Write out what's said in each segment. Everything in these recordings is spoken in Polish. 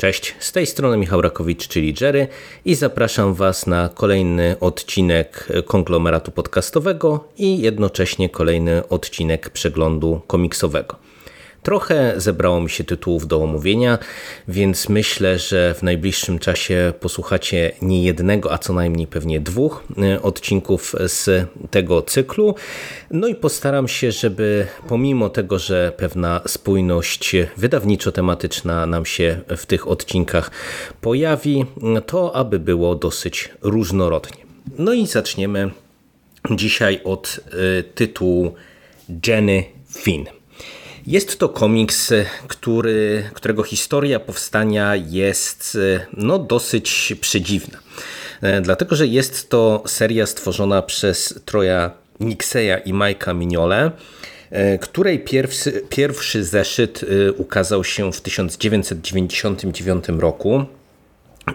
Cześć, z tej strony Michał Rakowicz, czyli Jerry i zapraszam Was na kolejny odcinek konglomeratu podcastowego i jednocześnie kolejny odcinek przeglądu komiksowego. Trochę zebrało mi się tytułów do omówienia, więc myślę, że w najbliższym czasie posłuchacie nie jednego, a co najmniej pewnie dwóch e, odcinków z tego cyklu. No i postaram się, żeby pomimo tego, że pewna spójność wydawniczo-tematyczna nam się w tych odcinkach pojawi, to aby było dosyć różnorodnie. No i zaczniemy dzisiaj od y, tytułu Jenny Finn. Jest to komiks, który, którego historia powstania jest no, dosyć przedziwna. E, dlatego, że jest to seria stworzona przez Troja Nixeya i Majka Mignole, e, której pierwszy, pierwszy zeszyt e, ukazał się w 1999 roku.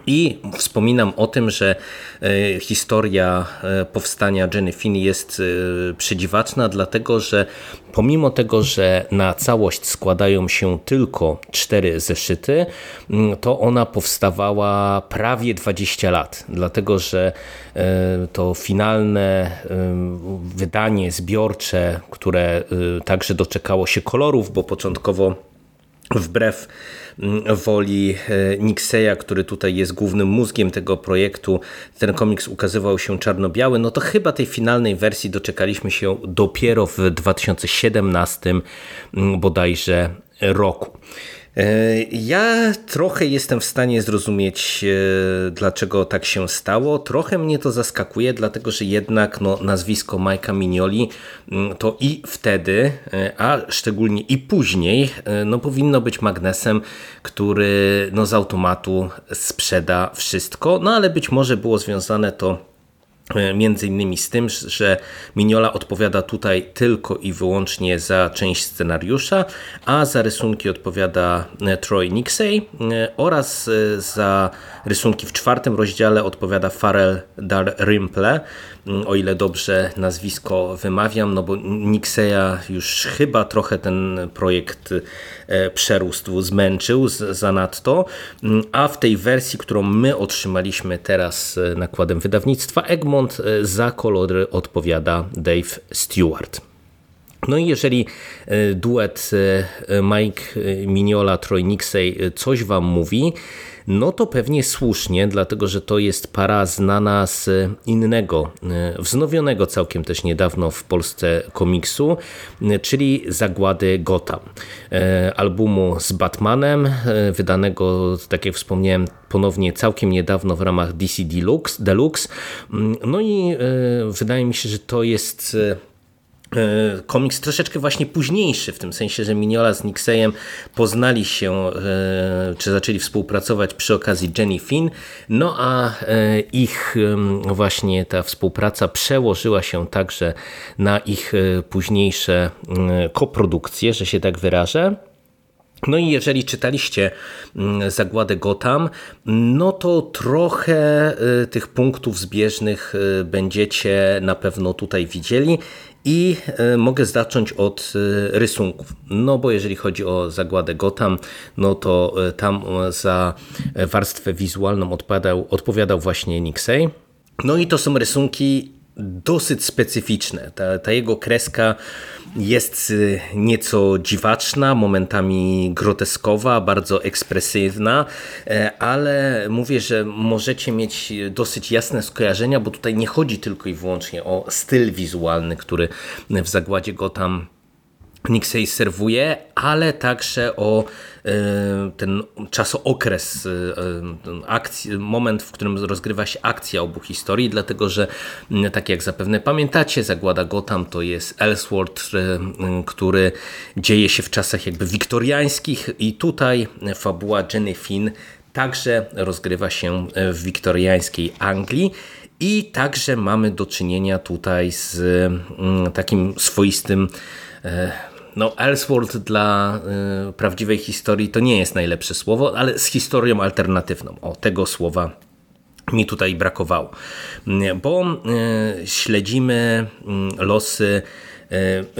I wspominam o tym, że e, historia e, powstania Jenny Finn jest e, przedziwaczna, dlatego że pomimo tego, że na całość składają się tylko cztery zeszyty, to ona powstawała prawie 20 lat, dlatego że to finalne wydanie zbiorcze, które także doczekało się kolorów, bo początkowo wbrew mm, woli e, Nixeya, który tutaj jest głównym mózgiem tego projektu, ten komiks ukazywał się czarno-biały, no to chyba tej finalnej wersji doczekaliśmy się dopiero w 2017 mm, bodajże roku. E, ja trochę jestem w stanie zrozumieć, e, dlaczego tak się stało. Trochę mnie to zaskakuje, dlatego że jednak no, nazwisko Majka Mignoli mm, to i wtedy, e, a szczególnie i później, no, powinno być magnesem, który no, z automatu sprzeda wszystko. No ale być może było związane to między innymi z tym, że Miniola odpowiada tutaj tylko i wyłącznie za część scenariusza, a za rysunki odpowiada e, Troy Nixey e, oraz za rysunki w czwartym rozdziale odpowiada Farrell Dar Rimple, mm, o ile dobrze nazwisko wymawiam, no bo Nixeya już chyba trochę ten projekt przerósł, zmęczył zanadto, mm, a w tej wersji, którą my otrzymaliśmy teraz nakładem wydawnictwa Egmont, e, za kolory odpowiada Dave Stewart. No i jeżeli e, duet e, Mike Mignola, Troy coś Wam mówi, no to pewnie słusznie, dlatego że to jest para znana z innego, wznowionego całkiem też niedawno w Polsce komiksu, czyli Zagłady Gotham. Albumu z Batmanem, wydanego, tak jak wspomniałem, ponownie całkiem niedawno w ramach DC Deluxe. Deluxe. No i e, wydaje mi się, że to jest e, e, komiks troszeczkę właśnie późniejszy, w tym sensie, że Miniola z Nixeyem poznali się, czy zaczęli współpracować przy okazji Jenny Finn, no a ich właśnie ta współpraca przełożyła się także na ich późniejsze koprodukcje, że się tak wyrażę. No i jeżeli czytaliście Zagładę Gotham, no to trochę tych punktów zbieżnych będziecie na pewno tutaj widzieli i y, mogę zacząć od rysunków. No bo jeżeli chodzi o Zagładę Gotham, no to tam za warstwę wizualną odpowiadał, odpowiadał właśnie Nixey. No i to są rysunki dosyć specyficzne. Ta, ta jego kreska jest y, nieco dziwaczna, momentami groteskowa, bardzo ekspresywna, e, ale mówię, że możecie mieć dosyć jasne skojarzenia, bo tutaj nie chodzi tylko i wyłącznie o styl wizualny, który w Zagładzie go tam Nixey serwuje, ale także o e, ten czasookres e, akcji, moment, w którym rozgrywa się akcja obu historii, dlatego że tak jak zapewne pamiętacie, Zagłada Gotham to jest Ellsworth, e, który dzieje się w czasach jakby wiktoriańskich i tutaj fabuła Jenny Finn także rozgrywa się w wiktoriańskiej Anglii. I także mamy do czynienia tutaj z takim swoistym no, Ellsworth dla y, prawdziwej historii to nie jest najlepsze słowo, ale z historią alternatywną. O, tego słowa mi tutaj brakowało. Bo y, śledzimy y, losy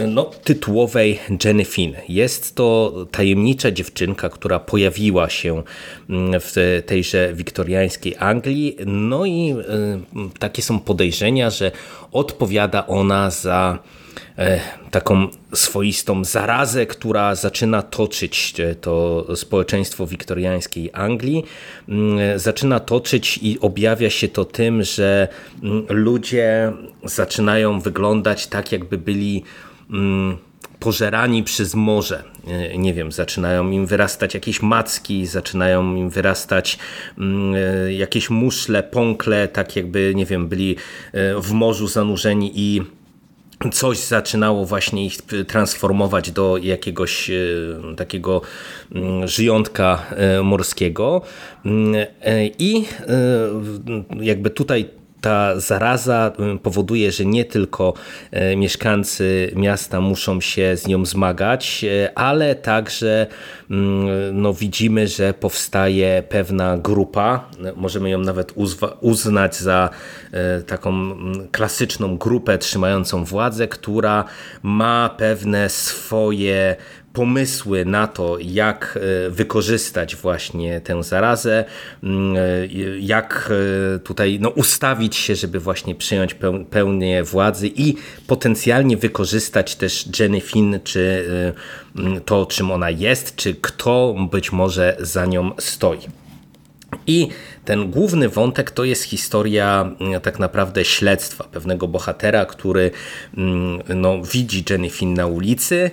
no, tytułowej Jenny Finn. Jest to tajemnicza dziewczynka, która pojawiła się mm, w tejże wiktoriańskiej Anglii. No i takie są podejrzenia, że odpowiada ona za taką swoistą zarazę, która zaczyna toczyć to społeczeństwo wiktoriańskiej Anglii. Mm, zaczyna toczyć i objawia się to tym, że mm, ludzie zaczynają wyglądać tak, jakby byli mm, pożerani przez morze. E, nie wiem, zaczynają im wyrastać jakieś macki, zaczynają im wyrastać e, jakieś muszle, pąkle, tak jakby, nie wiem, byli w morzu zanurzeni i coś zaczynało właśnie ich transformować do jakiegoś e, takiego mm, żyjątka e, morskiego. Mm, e, I jakby tutaj ta zaraza y, powoduje, że nie tylko e, mieszkańcy miasta muszą się z nią zmagać, e, ale także mm, no, widzimy, że powstaje pewna grupa, możemy ją nawet uznać za e, taką mm, klasyczną grupę trzymającą władzę, która ma pewne swoje pomysły na to, jak e, wykorzystać właśnie tę zarazę, mm, e, jak e, tutaj no, ustawić się, żeby właśnie przyjąć pełnię władzy i potencjalnie wykorzystać też Jenny Finn, czy mm, to, czym ona jest, czy kto być może za nią stoi. I ten główny wątek to jest historia mm, tak naprawdę śledztwa pewnego bohatera, który no, widzi Jenny Finn na ulicy,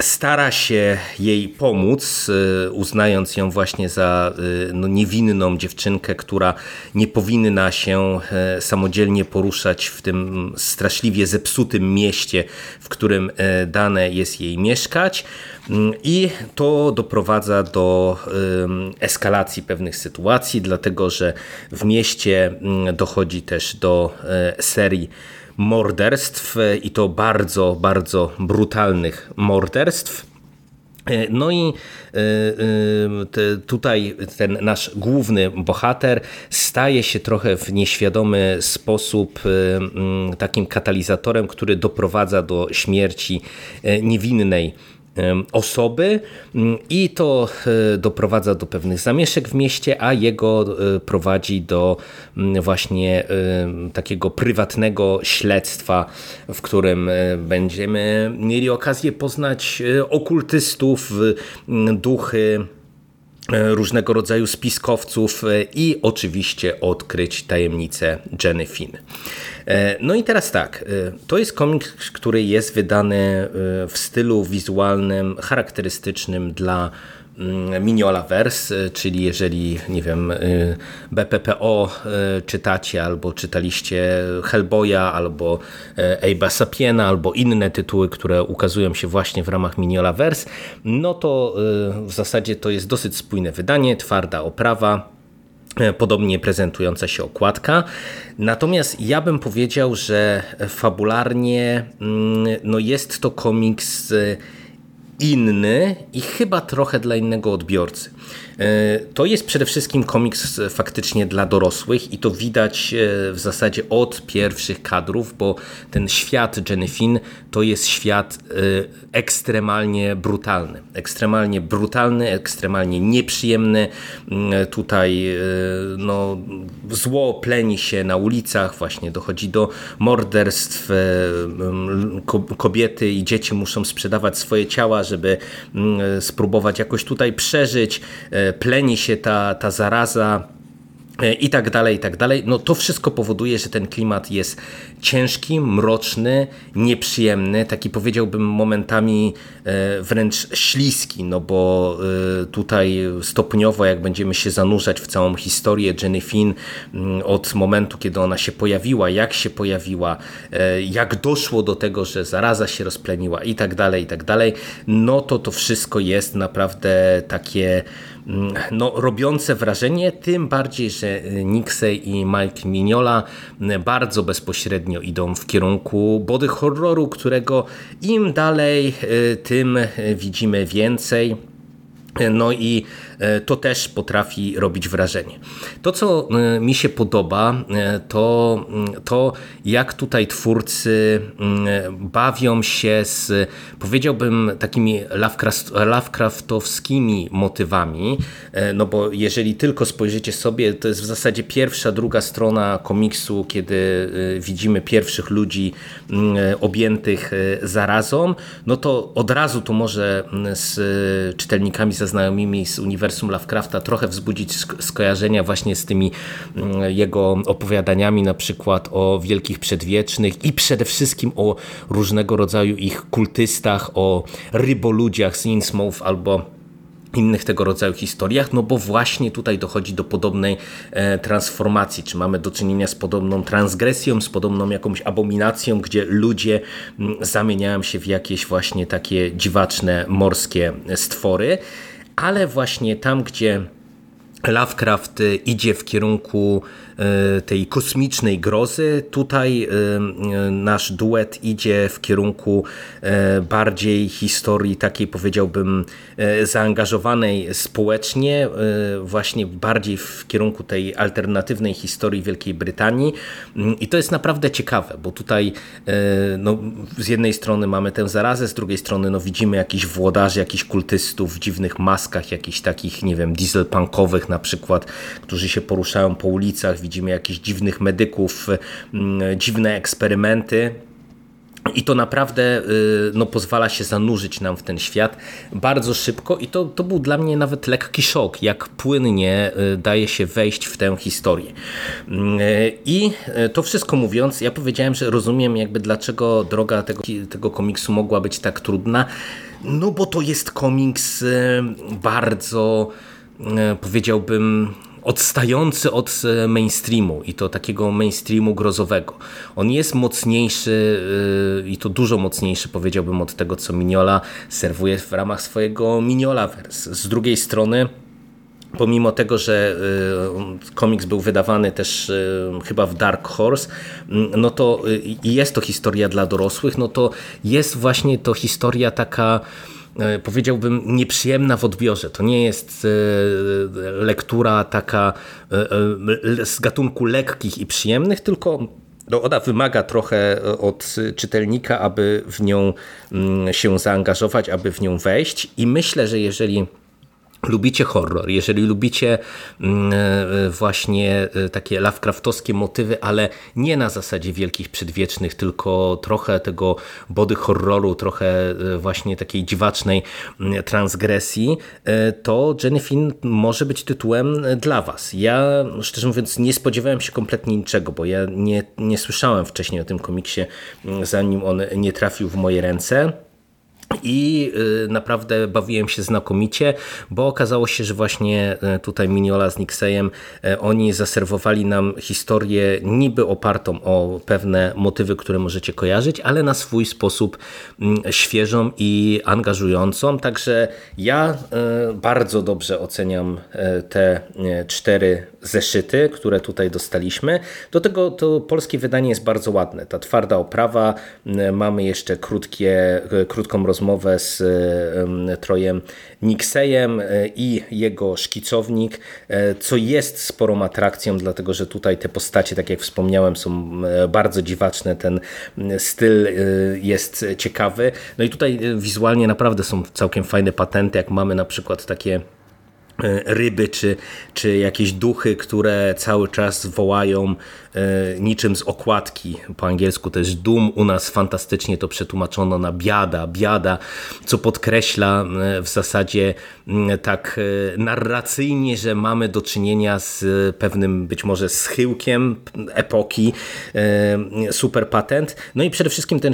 stara się jej pomóc, y, uznając ją właśnie za y, no, niewinną dziewczynkę, która nie powinna się e, samodzielnie poruszać w tym straszliwie zepsutym mieście, w którym e, dane jest jej mieszkać. Mm, I to doprowadza do eskalacji pewnych sytuacji, dlatego że w mieście mm, dochodzi też do e, serii morderstw i to bardzo, bardzo brutalnych morderstw. E, no i e, e, tutaj ten nasz główny bohater staje się trochę w nieświadomy sposób takim katalizatorem, który doprowadza do śmierci niewinnej osoby mm, i to e, doprowadza do pewnych zamieszek w mieście, a jego e, prowadzi do mm, właśnie takiego prywatnego śledztwa, w którym e, będziemy mieli okazję poznać okultystów, duchy, różnego rodzaju spiskowców i oczywiście odkryć tajemnicę Jenny Finn. E, no i teraz tak, e, to jest komiks, który jest wydany e, w stylu wizualnym charakterystycznym dla mm, Mignolaverse, czyli jeżeli, nie wiem, BPPO czytacie, albo czytaliście Hellboya, albo Abe'a Sapiena, albo inne tytuły, które ukazują się właśnie w ramach Mignolaverse, no to w zasadzie to jest dosyć spójne wydanie, twarda oprawa, podobnie prezentująca się okładka. Natomiast ja bym powiedział, że fabularnie mm, no jest to komiks inny i chyba trochę dla innego odbiorcy. E, to jest przede wszystkim komiks faktycznie dla dorosłych i to widać e, w zasadzie od pierwszych kadrów, bo ten świat Jenny Finn to jest świat e, ekstremalnie brutalny. Ekstremalnie brutalny, ekstremalnie nieprzyjemny. Mm, tutaj no, zło pleni się na ulicach, właśnie dochodzi do morderstw. Kobiety i dzieci muszą sprzedawać swoje ciała, żeby mm, spróbować jakoś tutaj przeżyć pleni się ta, ta zaraza e, i tak dalej, i tak dalej. No to wszystko powoduje, że ten klimat jest ciężki, mroczny, nieprzyjemny, taki powiedziałbym momentami e, wręcz śliski, no bo e, tutaj stopniowo jak będziemy się zanurzać w całą historię Jenny Finn mm, od momentu, kiedy ona się pojawiła, jak się pojawiła, jak doszło do tego, że zaraza się rozpleniła i tak dalej, i tak dalej, no to to wszystko jest naprawdę takie no, robiące wrażenie, tym bardziej, że Nixey i Mike Mignola bardzo bezpośrednio idą w kierunku body horroru, którego im dalej, y, tym widzimy więcej. No i to też potrafi robić wrażenie. To, co e, mi się podoba, e, to to, jak tutaj twórcy bawią się z, powiedziałbym, takimi Lovecraftowskimi motywami, no bo jeżeli tylko spojrzycie sobie, to jest w zasadzie pierwsza, druga strona komiksu, kiedy widzimy pierwszych ludzi objętych zarazą, no to od razu to może z czytelnikami ze znajomymi z uniwersum Lovecrafta trochę wzbudzić skojarzenia właśnie z tymi mm, jego opowiadaniami na przykład o wielkich przedwiecznych i przede wszystkim o różnego rodzaju ich kultystach, o ryboludziach z Innsmouth albo innych tego rodzaju historiach, no bo właśnie tutaj dochodzi do podobnej e, transformacji, czy mamy do czynienia z podobną transgresją, z podobną jakąś abominacją, gdzie ludzie mm, zamieniają się w jakieś właśnie takie dziwaczne morskie stwory ale właśnie tam, gdzie Lovecraft idzie w kierunku tej kosmicznej grozy. Tutaj e, nasz duet idzie w kierunku e, bardziej historii takiej powiedziałbym zaangażowanej społecznie, właśnie bardziej w kierunku tej alternatywnej historii Wielkiej Brytanii mm, i to jest naprawdę ciekawe, bo tutaj no, z jednej strony mamy tę zarazę, z drugiej strony no, widzimy jakichś włodarzy, jakichś kultystów w dziwnych maskach, jakichś takich, nie wiem, dieselpunkowych na przykład, którzy się poruszają po ulicach, widzimy jakichś dziwnych medyków, mm, dziwne eksperymenty. I to naprawdę y, no, pozwala się zanurzyć nam w ten świat bardzo szybko i to, to był dla mnie nawet lekki szok, jak płynnie y, daje się wejść w tę historię. Mm, y, I to wszystko mówiąc, ja powiedziałem, że rozumiem jakby dlaczego droga tego, tego komiksu mogła być tak trudna, no bo to jest komiks bardzo powiedziałbym odstający od e, mainstreamu i to takiego mainstreamu grozowego. On jest mocniejszy e, i to dużo mocniejszy powiedziałbym od tego, co Miniola serwuje w ramach swojego Miniola-verse. Z drugiej strony pomimo tego, że e, komiks był wydawany też chyba w Dark Horse, no to jest to historia dla dorosłych, no to jest właśnie to historia taka powiedziałbym, nieprzyjemna w odbiorze. To nie jest e, lektura taka e, z gatunku lekkich i przyjemnych, tylko no ona wymaga trochę od czytelnika, aby w nią mm, się zaangażować, aby w nią wejść. I myślę, że jeżeli lubicie horror, jeżeli lubicie mm, e, właśnie e, takie Lovecraftowskie motywy, ale nie na zasadzie wielkich przedwiecznych, tylko trochę tego body horroru, trochę e, właśnie takiej dziwacznej mm, transgresji, to Jenny Finn może być tytułem dla Was. Ja szczerze mówiąc nie spodziewałem się kompletnie niczego, bo ja nie, nie słyszałem wcześniej o tym komiksie, mm, zanim on nie trafił w moje ręce. I y, naprawdę bawiłem się znakomicie, bo okazało się, że właśnie y, tutaj Miniola z Nixejem y, oni zaserwowali nam historię niby opartą o pewne motywy, które możecie kojarzyć, ale na swój sposób mm, świeżą i angażującą. Także ja bardzo dobrze oceniam te cztery zeszyty, które tutaj dostaliśmy. Do tego to polskie wydanie jest bardzo ładne. Ta twarda oprawa, mamy jeszcze krótkie, krótką rozmowę z Trojem Nixejem e, i jego szkicownik, e, co jest sporą atrakcją, dlatego że tutaj te postacie, tak jak wspomniałem, są e, bardzo dziwaczne, ten styl jest ciekawy. No i tutaj wizualnie naprawdę są całkiem fajne patenty, jak mamy na przykład takie ryby czy, czy jakieś duchy, które cały czas wołają E, niczym z okładki. Po angielsku jest Doom, u nas fantastycznie to przetłumaczono na biada, biada, co podkreśla e, w zasadzie tak e, narracyjnie, że mamy do czynienia z pewnym być może schyłkiem epoki, super patent. No i przede wszystkim ten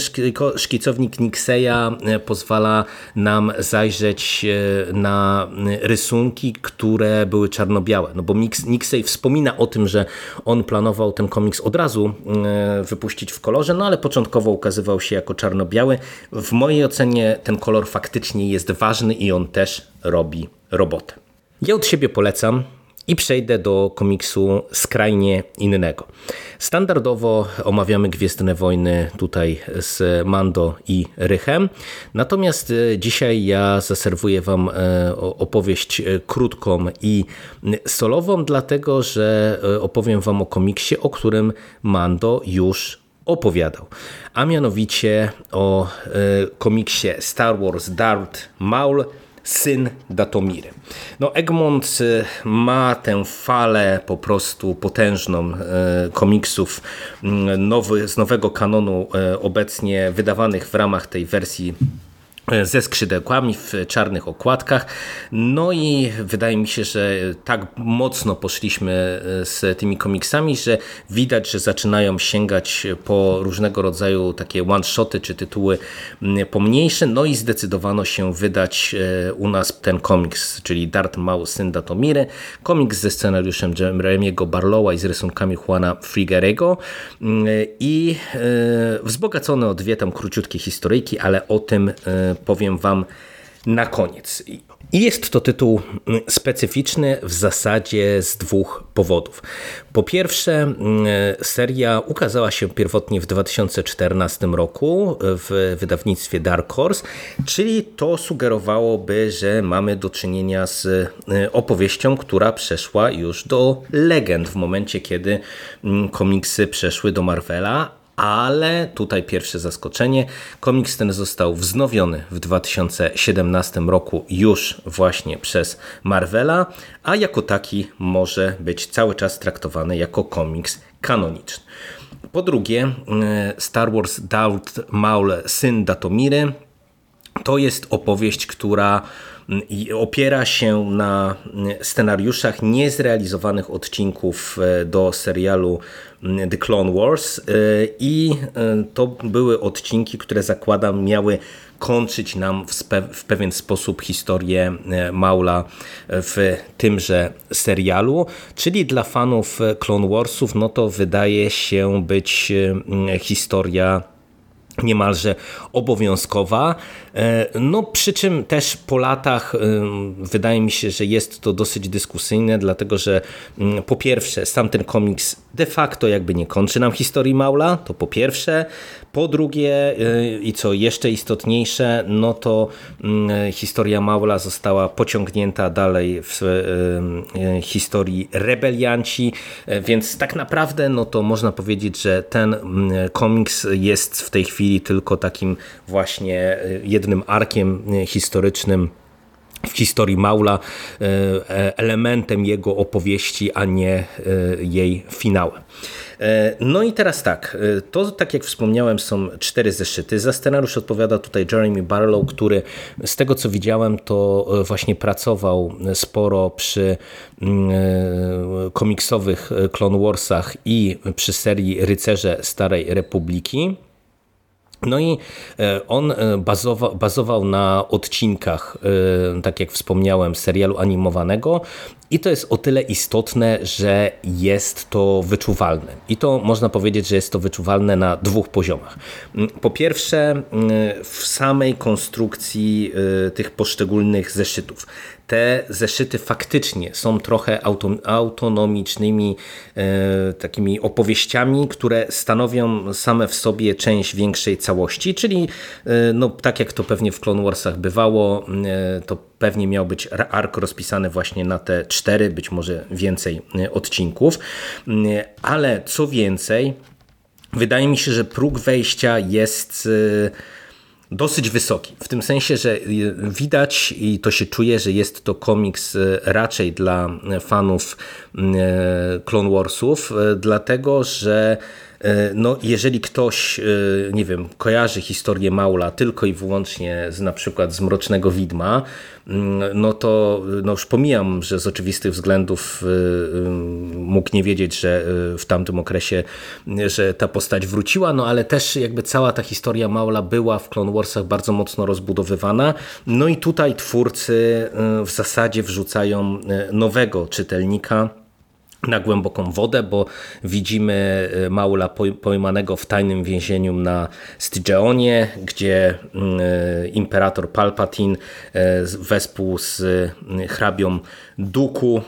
szkicownik Nixeya pozwala nam zajrzeć na rysunki, które były czarno-białe. No bo Nixey wspomina o tym, że on planował ten komiks od razu e, wypuścić w kolorze, no ale początkowo ukazywał się jako czarno-biały. W mojej ocenie ten kolor faktycznie jest ważny i on też robi robotę. Ja od siebie polecam i przejdę do komiksu skrajnie innego. Standardowo omawiamy Gwiezdne Wojny tutaj z Mando i Rychem, natomiast e, dzisiaj ja zaserwuję Wam e, opowieść e, krótką i solową, dlatego że opowiem Wam o komiksie, o którym Mando już opowiadał, a mianowicie o komiksie Star Wars Darth Maul syn Datomiry. No Egmont y, ma tę falę po prostu potężną y, komiksów mm, nowy, z nowego kanonu y, obecnie wydawanych w ramach tej wersji ze skrzydełkami w czarnych okładkach. No i wydaje mi się, że tak mocno poszliśmy e, z tymi komiksami, że widać, że zaczynają sięgać po różnego rodzaju takie one-shoty czy tytuły pomniejsze. No i zdecydowano się wydać e, u nas ten komiks, czyli Dart Maul Syn Datomiry. Komiks ze scenariuszem Jeremiego Barlowa i z rysunkami Juana Frigerego i e, wzbogacony o dwie tam króciutkie historyjki, ale o tym powiem Wam na koniec. I jest to tytuł specyficzny w zasadzie z dwóch powodów. Po pierwsze, seria ukazała się pierwotnie w 2014 roku w wydawnictwie Dark Horse, czyli to sugerowałoby, że mamy do czynienia z opowieścią, która przeszła już do legend w momencie, kiedy komiksy przeszły do Marvela, ale tutaj pierwsze zaskoczenie. Komiks ten został wznowiony w 2017 roku już właśnie przez Marvela, a jako taki może być cały czas traktowany jako komiks kanoniczny. Po drugie, e, Star Wars Darth Maul, syn Datomiry, to jest opowieść, która opiera się na scenariuszach niezrealizowanych odcinków e, do serialu The Clone Wars. E, i e, to były odcinki, które zakładam miały kończyć nam w, pewien sposób historię Maula w tymże serialu, czyli dla fanów Clone Warsów no to wydaje się być historia niemalże obowiązkowa. E, no, przy czym też po latach e, wydaje mi się, że jest to dosyć dyskusyjne, dlatego że mm, po pierwsze sam ten komiks de facto jakby nie kończy nam historii Maula, to po pierwsze. Po drugie y, i co jeszcze istotniejsze, no to mm, historia Maula została pociągnięta dalej w y, y, historii rebelianci, więc tak naprawdę no to można powiedzieć, że ten mm, komiks jest w tej chwili tylko takim właśnie jednym arkiem historycznym w historii Maula e, elementem jego opowieści, a nie jej finałem. E, no i teraz tak, e, to tak jak wspomniałem są cztery zeszyty. Za scenariusz odpowiada tutaj Jeremy Barlow, który z tego co widziałem to e, właśnie pracował sporo przy mm, komiksowych Clone Warsach i przy serii Rycerze Starej Republiki. No i on bazował, bazował na odcinkach, tak jak wspomniałem, serialu animowanego, i to jest o tyle istotne, że jest to wyczuwalne. I to można powiedzieć, że jest to wyczuwalne na dwóch poziomach. Mm, po pierwsze, mm, w samej konstrukcji tych poszczególnych zeszytów te zeszyty faktycznie są trochę autonomicznymi e, takimi opowieściami, które stanowią same w sobie część większej całości, czyli e, no, tak jak to pewnie w Clone Warsach bywało, e, to pewnie miał być ark rozpisany właśnie na te cztery, być może więcej odcinków, ale co więcej, wydaje mi się, że próg wejścia jest dosyć wysoki. W tym sensie, że y, widać i to się czuje, że jest to komiks y, raczej dla fanów y, Clone Warsów, dlatego że no, jeżeli ktoś, e, nie wiem, kojarzy historię Maula tylko i wyłącznie z na przykład z Mrocznego Widma, mm, no to no już pomijam, że z oczywistych względów e, mógł nie wiedzieć, że w tamtym okresie, że ta postać wróciła, no ale też jakby cała ta historia Maula była w Clone Warsach bardzo mocno rozbudowywana. No i tutaj twórcy w zasadzie wrzucają nowego czytelnika na głęboką wodę, bo widzimy e, Maula pojmanego w tajnym więzieniu na Stygeonie, gdzie e, imperator Palpatine e, wespół z hrabią Duku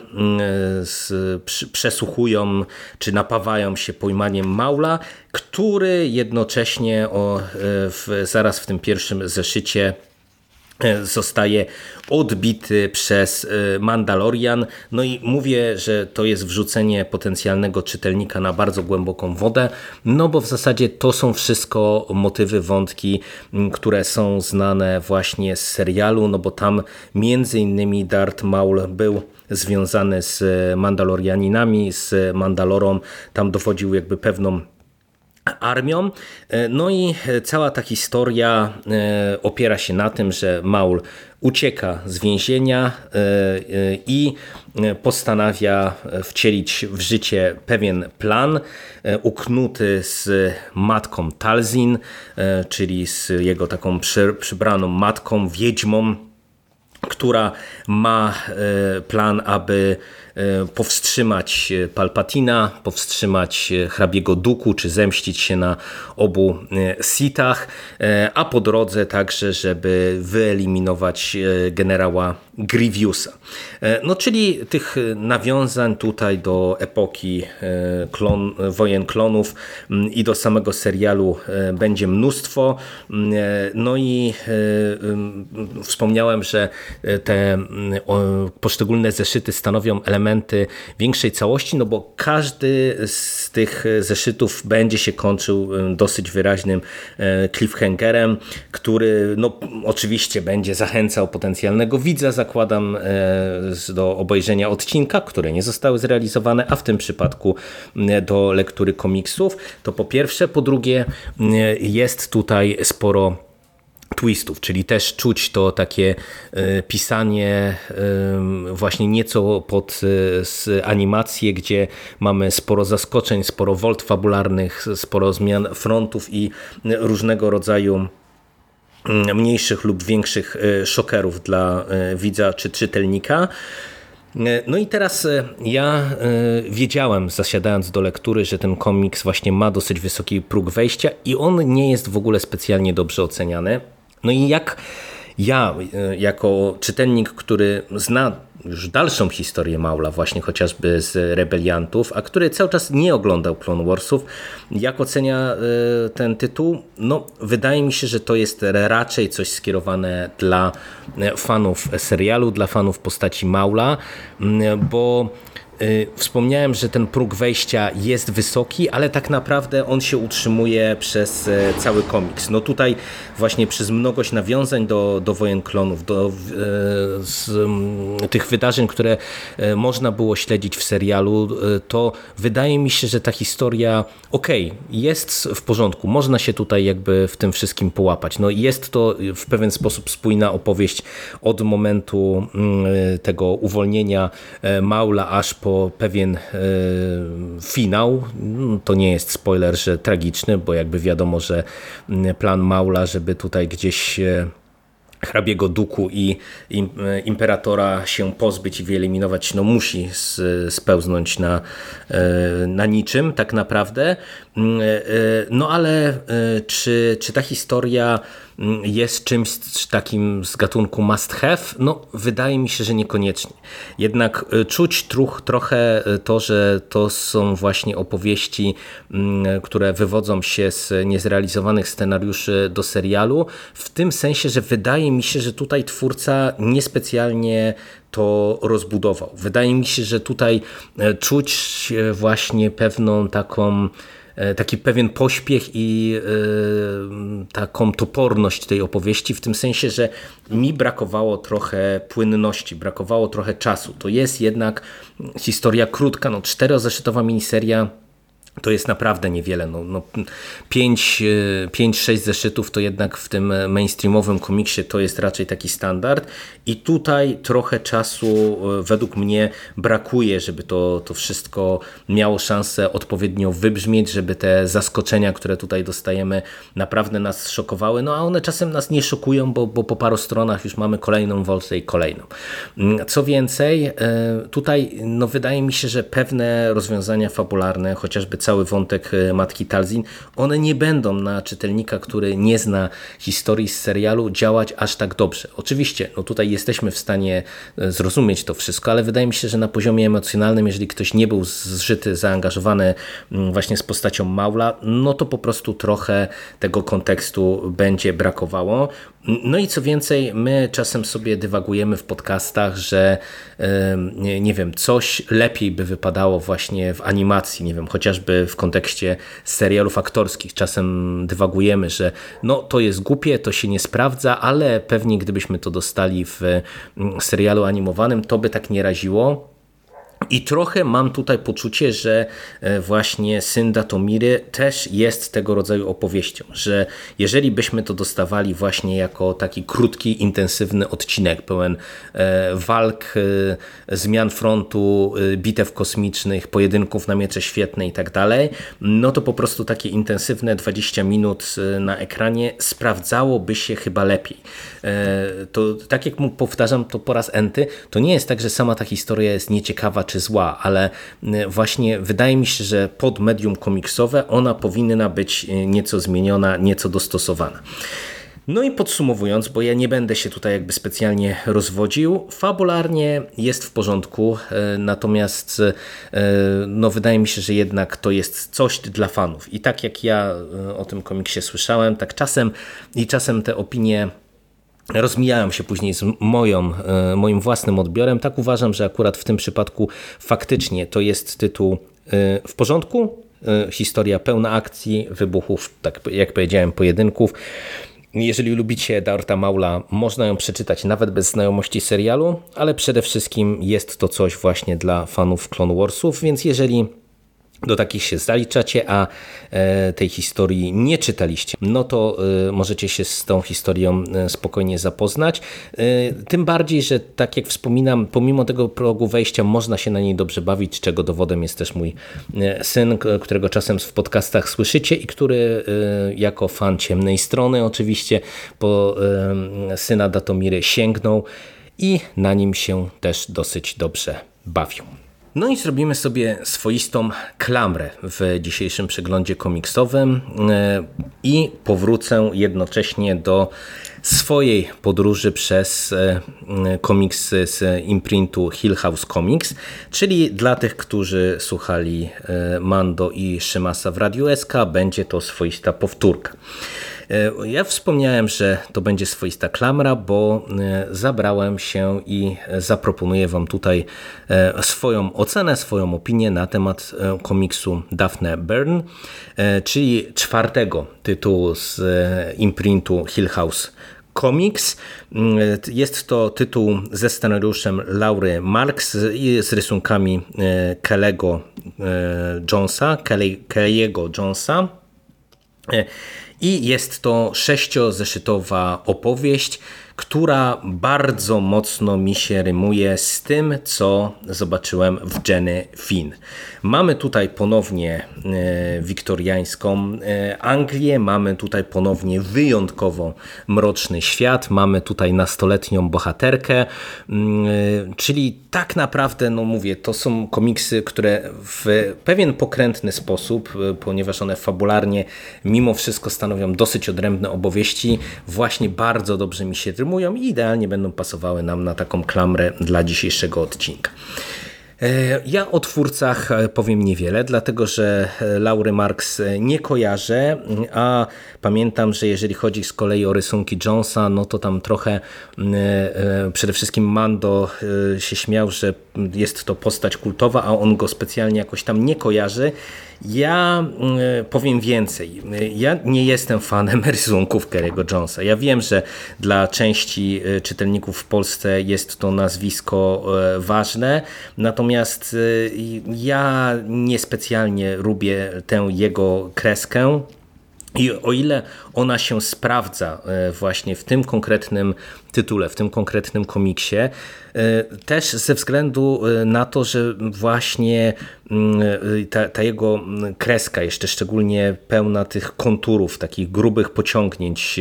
przesłuchują czy napawają się pojmaniem Maula, który jednocześnie o, w, zaraz w tym pierwszym zeszycie zostaje odbity przez e, Mandalorian. No i mówię, że to jest wrzucenie potencjalnego czytelnika na bardzo głęboką wodę, no bo w zasadzie to są wszystko motywy, wątki, które są znane właśnie z serialu, no bo tam między innymi Darth Maul był związany z Mandalorianinami, z Mandalorą, tam dowodził jakby pewną armią. E, no i cała ta historia e, opiera się na tym, że Maul ucieka z więzienia e, i postanawia wcielić w życie pewien plan uknuty z matką Talzin, czyli z jego taką przybraną matką, wiedźmą, która ma plan, aby E, powstrzymać e, Palpatina, powstrzymać e, hrabiego Duku, czy zemścić się na obu sitach, a po drodze także, żeby wyeliminować generała Grievousa. No czyli tych nawiązań tutaj do epoki klon, wojen klonów i do samego serialu będzie mnóstwo. No i wspomniałem, że te poszczególne zeszyty stanowią element elementy większej całości, no bo każdy z tych zeszytów będzie się kończył dosyć wyraźnym e, cliffhangerem, który no, oczywiście będzie zachęcał potencjalnego widza, zakładam, e, do obejrzenia odcinka, które nie zostały zrealizowane, a w tym przypadku do lektury komiksów. To po pierwsze. Po drugie, jest tutaj sporo twistów, czyli też czuć to takie e, pisanie właśnie nieco pod e, animację, gdzie mamy sporo zaskoczeń, sporo wolt fabularnych, sporo zmian frontów i różnego rodzaju mm, mniejszych lub większych e, szokerów dla widza czy czytelnika. No i teraz ja wiedziałem, zasiadając do lektury, że ten komiks właśnie ma dosyć wysoki próg wejścia i on nie jest w ogóle specjalnie dobrze oceniany. No i jak ja, e, jako czytelnik, który zna już dalszą historię Maula, właśnie chociażby z Rebeliantów, a który cały czas nie oglądał Clone Warsów, jak ocenia e, ten tytuł? No, wydaje mi się, że to jest raczej coś skierowane dla e, fanów serialu, dla fanów postaci Maula, bo wspomniałem, że ten próg wejścia jest wysoki, ale tak naprawdę on się utrzymuje przez e, cały komiks. No tutaj właśnie przez mnogość nawiązań do, do wojen klonów, do e, z, tych wydarzeń, które e, można było śledzić w serialu, to wydaje mi się, że ta historia okej, okay, jest w porządku, można się tutaj jakby w tym wszystkim połapać. No jest to w pewien sposób spójna opowieść od momentu tego uwolnienia Maula aż po pewien e, finał. To nie jest spoiler, że tragiczny, bo jakby wiadomo, że plan Maula, żeby tutaj gdzieś e, hrabiego duku i e, imperatora się pozbyć i wyeliminować, no musi spełznąć na, na niczym tak naprawdę. No ale czy, czy ta historia jest czymś takim z gatunku must have? No, wydaje mi się, że niekoniecznie. Jednak e, czuć truch, trochę e, to, że to są właśnie opowieści, mm, które wywodzą się z niezrealizowanych scenariuszy do serialu, w tym sensie, że wydaje mi się, że tutaj twórca niespecjalnie to rozbudował. Wydaje mi się, że tutaj e, czuć właśnie pewną taką E, taki pewien pośpiech i e, taką toporność tej opowieści, w tym sensie, że mi brakowało trochę płynności, brakowało trochę czasu. To jest jednak historia krótka, no czterozeszytowa miniseria to jest naprawdę niewiele. No, no, 5-6 e, zeszytów to jednak w tym mainstreamowym komiksie to jest raczej taki standard i tutaj trochę czasu e, według mnie brakuje, żeby to, to wszystko miało szansę odpowiednio wybrzmieć, żeby te zaskoczenia, które tutaj dostajemy naprawdę nas szokowały, no a one czasem nas nie szokują, bo, bo po paru stronach już mamy kolejną woltę i kolejną. Mm, co więcej, e, tutaj no, wydaje mi się, że pewne rozwiązania fabularne, chociażby cały wątek e, matki Talzin, one nie będą na czytelnika, który nie zna historii z serialu, działać aż tak dobrze. Oczywiście, no tutaj jesteśmy w stanie e, zrozumieć to wszystko, ale wydaje mi się, że na poziomie emocjonalnym, jeżeli ktoś nie był zżyty, zaangażowany mm, właśnie z postacią Maula, no to po prostu trochę tego kontekstu będzie brakowało. No i co więcej, my czasem sobie dywagujemy w podcastach, że nie wiem, coś lepiej by wypadało właśnie w animacji, nie wiem, chociażby w kontekście serialów aktorskich. Czasem dywagujemy, że no to jest głupie, to się nie sprawdza, ale pewnie gdybyśmy to dostali w serialu animowanym, to by tak nie raziło. I trochę mam tutaj poczucie, że e, właśnie Syn Datomiry też jest tego rodzaju opowieścią, że jeżeli byśmy to dostawali właśnie jako taki krótki, intensywny odcinek, pełen e, walk, e, zmian frontu, bitew kosmicznych, pojedynków na miecze świetne i tak dalej, no to po prostu takie intensywne 20 minut na ekranie sprawdzałoby się chyba lepiej. To tak jak mu powtarzam to po raz enty, to nie jest tak, że sama ta historia jest nieciekawa czy zła, ale y, właśnie wydaje mi się, że pod medium komiksowe ona powinna być y, nieco zmieniona, nieco dostosowana. No i podsumowując, bo ja nie będę się tutaj jakby specjalnie rozwodził, fabularnie jest w porządku, y, natomiast no wydaje mi się, że jednak to jest coś dla fanów. I tak jak ja o tym komiksie słyszałem, tak czasem i czasem te opinie rozmijają się później z moją, e, moim własnym odbiorem. Tak uważam, że akurat w tym przypadku faktycznie to jest tytuł e, w porządku. E, historia pełna akcji, wybuchów, tak jak powiedziałem, pojedynków. Jeżeli lubicie Darta Maula, można ją przeczytać nawet bez znajomości serialu, ale przede wszystkim jest to coś właśnie dla fanów Clone Warsów, więc jeżeli do takich się zaliczacie, a e, tej historii nie czytaliście, no to e, możecie się z tą historią e, spokojnie zapoznać. Tym bardziej, że tak jak wspominam, pomimo tego progu wejścia można się na niej dobrze bawić, czego dowodem jest też mój syn, którego czasem w podcastach słyszycie i który jako fan ciemnej strony oczywiście po syna Datomiry sięgnął i na nim się też dosyć dobrze bawił. No i zrobimy sobie swoistą klamrę w dzisiejszym przeglądzie komiksowym e, i powrócę jednocześnie do swojej podróży przez e, komiksy z imprintu Hill House Comics, czyli dla tych, którzy słuchali e, Mando i Szymasa w Radiu SK, będzie to swoista powtórka. E, ja wspomniałem, że to będzie swoista klamra, bo e, zabrałem się i zaproponuję Wam tutaj e, swoją ocenę, swoją opinię na temat komiksu Daphne Byrne, czyli czwartego tytułu z imprintu Hill House Comics. Jest to tytuł ze scenariuszem Laury Marks i z rysunkami Kelly'ego Jonesa, Kelly'ego Jonesa. I jest to sześciozeszytowa opowieść, która bardzo mocno mi się rymuje z tym, co zobaczyłem w Jenny Finn. Mamy tutaj ponownie e, wiktoriańską e, Anglię, mamy tutaj ponownie wyjątkowo mroczny świat, mamy tutaj nastoletnią bohaterkę, mm, e, czyli tak naprawdę, no mówię, to są komiksy, które w pewien pokrętny sposób, ponieważ one fabularnie mimo wszystko stanowią dosyć odrębne opowieści, właśnie bardzo dobrze mi się rymują i idealnie będą pasowały nam na taką klamrę dla dzisiejszego odcinka. E, ja o twórcach e, powiem niewiele, dlatego że e, Laury Marks nie kojarzę, a pamiętam, że jeżeli chodzi z kolei o rysunki Jonesa, no to tam trochę przede wszystkim Mando się śmiał, że jest to postać kultowa, a on go specjalnie jakoś tam nie kojarzy. Ja powiem więcej. Ja nie jestem fanem rysunków Kerry'ego Jonesa. Ja wiem, że dla części czytelników w Polsce jest to nazwisko ważne, natomiast ja niespecjalnie lubię tę jego kreskę. I o ile ona się sprawdza e, właśnie w tym konkretnym tytule, w tym konkretnym komiksie, e, też ze względu e, na to, że właśnie mm, ta, ta, jego mm, kreska, jeszcze szczególnie pełna tych konturów, takich grubych pociągnięć,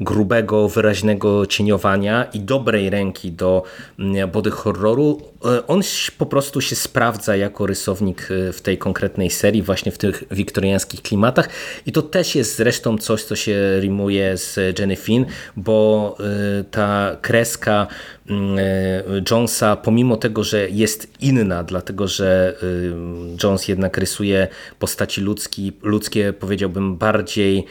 grubego, wyraźnego cieniowania i dobrej ręki do mm, body horroru, on po prostu się sprawdza jako rysownik w tej konkretnej serii, właśnie w tych wiktoriańskich klimatach. I to też jest zresztą coś, co się rimuje z Jenny Finn, bo ta kreska y, Jonesa, pomimo tego, że jest inna, dlatego że y, Jones jednak rysuje postaci ludzki, ludzkie, powiedziałbym, bardziej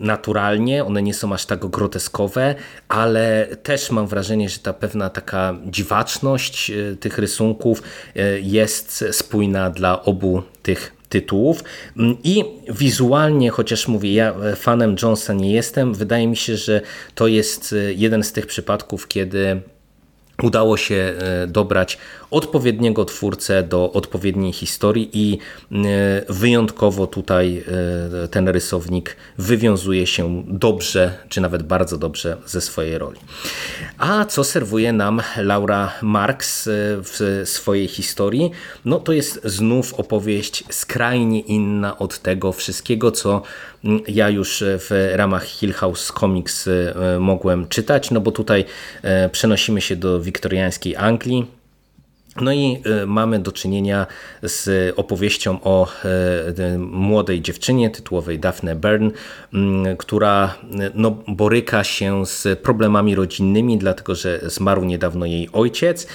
naturalnie, one nie są aż tak groteskowe, ale też mam wrażenie, że ta pewna taka dziwaczność tych rysunków jest spójna dla obu tych tytułów. Mm, i wizualnie, chociaż mówię, ja fanem Jonesa nie jestem, wydaje mi się, że to jest e, jeden z tych przypadków, kiedy udało się e, dobrać odpowiedniego twórcę do odpowiedniej historii i e, wyjątkowo tutaj e, ten rysownik wywiązuje się dobrze, czy nawet bardzo dobrze ze swojej roli. A co serwuje nam Laura Marks w swojej historii? No to jest znów opowieść skrajnie inna od tego wszystkiego, co ja już w ramach Hill House Comics mogłem czytać, no bo tutaj przenosimy się do wiktoriańskiej Anglii. No i e, mamy do czynienia z opowieścią o e, młodej dziewczynie tytułowej Daphne Byrne, która e, no, boryka się z problemami rodzinnymi, dlatego że zmarł niedawno jej ojciec,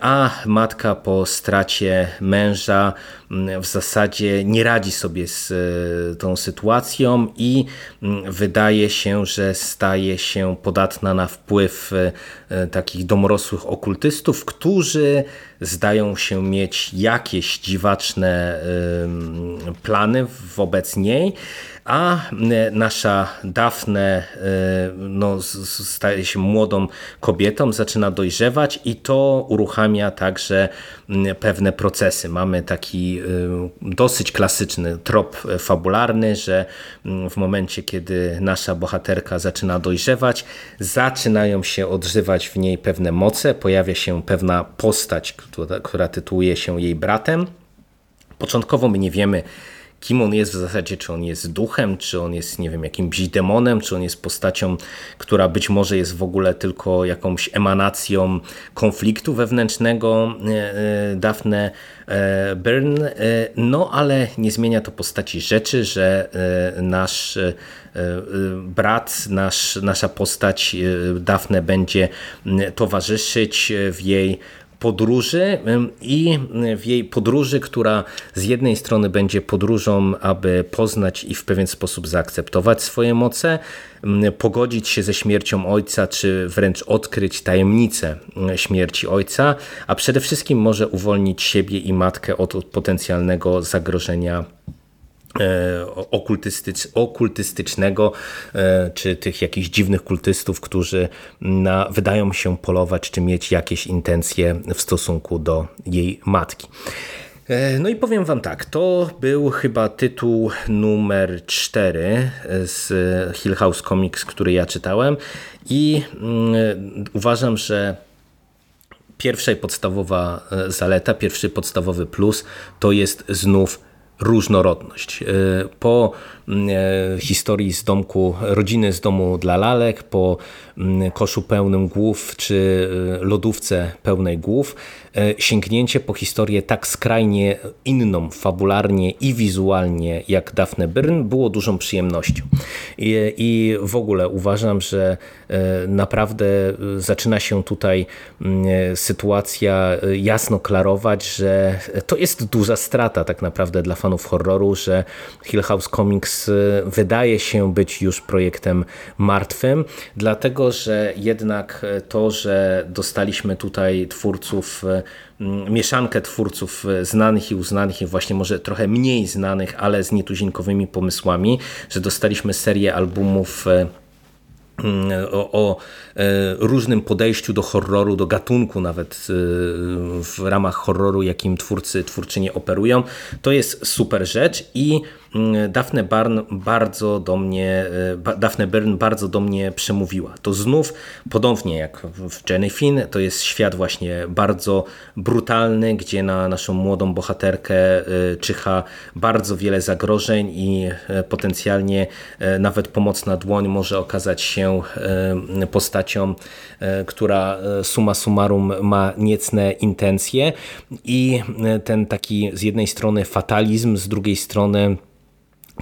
a matka po stracie męża w zasadzie nie radzi sobie z tą sytuacją i wydaje się, że staje się podatna na wpływ takich domorosłych okultystów, którzy zdają się mieć jakieś dziwaczne plany wobec niej, a nasza Dafne no, staje się młodą kobietą, zaczyna dojrzewać i to uruchamia także pewne procesy. Mamy taki dosyć klasyczny trop fabularny, że w momencie, kiedy nasza bohaterka zaczyna dojrzewać, zaczynają się odżywać w niej pewne moce, pojawia się pewna postać, która, która tytułuje się jej bratem. Początkowo my nie wiemy, kim on jest w zasadzie, czy on jest duchem, czy on jest, nie wiem, jakimś demonem, czy on jest postacią, która być może jest w ogóle tylko jakąś emanacją konfliktu wewnętrznego e, e, Daphne e, Byrne, no ale nie zmienia to postaci rzeczy, że nasz brat, nasz, nasza postać Daphne będzie towarzyszyć w jej podróży i w jej podróży, która z jednej strony będzie podróżą, aby poznać i w pewien sposób zaakceptować swoje moce, pogodzić się ze śmiercią ojca, czy wręcz odkryć tajemnicę śmierci ojca, a przede wszystkim może uwolnić siebie i matkę od potencjalnego zagrożenia okultystycz, okultystycznego, e, czy tych jakichś dziwnych kultystów, którzy na, wydają się polować, czy mieć jakieś intencje w stosunku do jej matki. E, no i powiem Wam tak, to był chyba tytuł numer 4 z Hill House Comics, który ja czytałem i mm, uważam, że pierwsza i podstawowa zaleta, pierwszy podstawowy plus to jest znów różnorodność. E, po historii z domku, rodziny z domu dla lalek, po koszu pełnym głów czy e, lodówce pełnej głów, sięgnięcie po historię tak skrajnie inną, fabularnie i wizualnie jak Daphne Byrne było dużą przyjemnością. I, i w ogóle uważam, że naprawdę zaczyna się tutaj sytuacja jasno klarować, że to jest duża strata tak naprawdę dla fanów horroru, że Hill House Comics Comics wydaje się być już projektem martwym, dlatego że jednak to, że dostaliśmy tutaj twórców mieszankę twórców znanych i uznanych i właśnie może trochę mniej znanych, ale z nietuzinkowymi pomysłami, że dostaliśmy serię albumów o, o, różnym podejściu do horroru, do gatunku nawet w ramach horroru, jakim twórcy, twórczynie operują. To jest super rzecz i Mm, Daphne Barn bardzo do mnie, e, Daphne Byrne bardzo do mnie przemówiła. To znów, podobnie jak w Jenny Finn, to jest świat właśnie bardzo brutalny, gdzie na naszą młodą bohaterkę e, czyha bardzo wiele zagrożeń i e, potencjalnie nawet pomocna dłoń może okazać się postacią, która suma summarum ma niecne intencje i ten taki z jednej strony fatalizm, z drugiej strony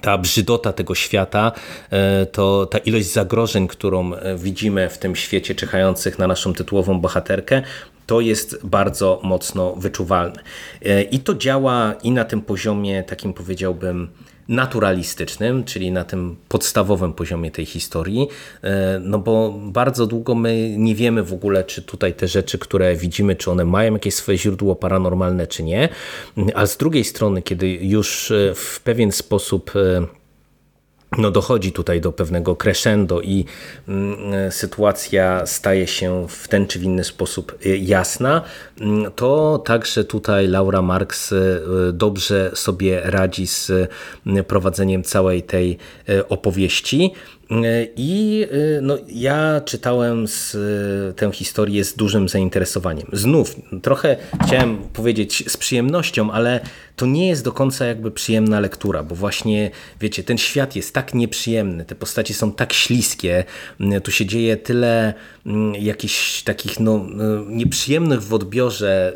ta brzydota tego świata, e, to ta ilość zagrożeń, którą e, widzimy w tym świecie czekających na naszą tytułową bohaterkę, to jest bardzo mocno wyczuwalne. E, I to działa i na tym poziomie, takim powiedziałbym, naturalistycznym, czyli na tym podstawowym poziomie tej historii, e, no bo bardzo długo my nie wiemy w ogóle, czy tutaj te rzeczy, które widzimy, czy one mają jakieś swoje źródło paranormalne, czy nie, a z drugiej strony, kiedy już e, w pewien sposób e, no dochodzi tutaj do pewnego crescendo i mm, sytuacja staje się w ten czy w inny sposób y, jasna, mm, to także tutaj Laura Marx y, dobrze sobie radzi z prowadzeniem całej tej opowieści. I no, ja czytałem z, tę historię z dużym zainteresowaniem. Znów, trochę chciałem powiedzieć z przyjemnością, ale to nie jest do końca jakby przyjemna lektura, bo właśnie, wiecie, ten świat jest tak nieprzyjemny, te postacie są tak śliskie, tu się dzieje tyle jakichś takich no, nieprzyjemnych w odbiorze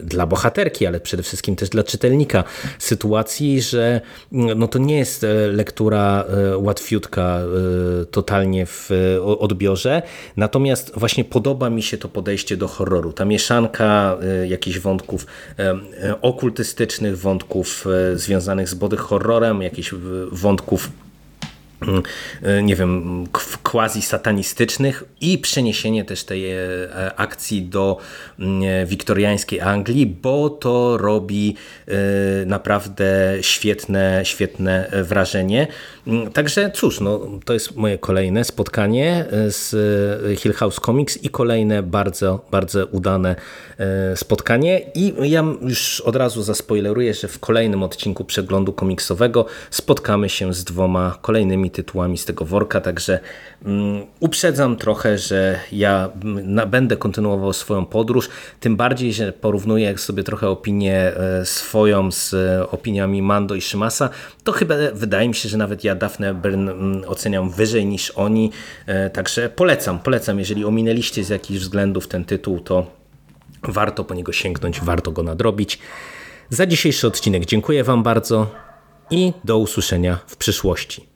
y, dla bohaterki, ale przede wszystkim też dla czytelnika sytuacji, że no, to nie jest e, lektura e, łatwiutka e, totalnie w odbiorze, natomiast właśnie podoba mi się to podejście do horroru, ta mieszanka jakichś wątków okultystycznych, wątków związanych z body horrorem, jakichś wątków nie wiem, quasi-satanistycznych i przeniesienie też tej e, akcji do mm, wiktoriańskiej Anglii, bo to robi naprawdę świetne, świetne wrażenie. Mm, także cóż, no, to jest moje kolejne spotkanie z Hill House Comics i kolejne bardzo, bardzo udane E, spotkanie i ja już od razu zaspoileruję, że w kolejnym odcinku przeglądu komiksowego spotkamy się z dwoma kolejnymi tytułami z tego worka, także um, uprzedzam trochę, że ja będę kontynuował swoją podróż, tym bardziej, że porównuję sobie trochę opinię e, swoją z opiniami Mando i Shimasa, to chyba wydaje mi się, że nawet ja Daphne Byrne oceniam wyżej niż oni, e, także polecam, polecam, jeżeli ominęliście z jakichś względów ten tytuł, to Warto po niego sięgnąć, warto go nadrobić. Za dzisiejszy odcinek dziękuję Wam bardzo i do usłyszenia w przyszłości.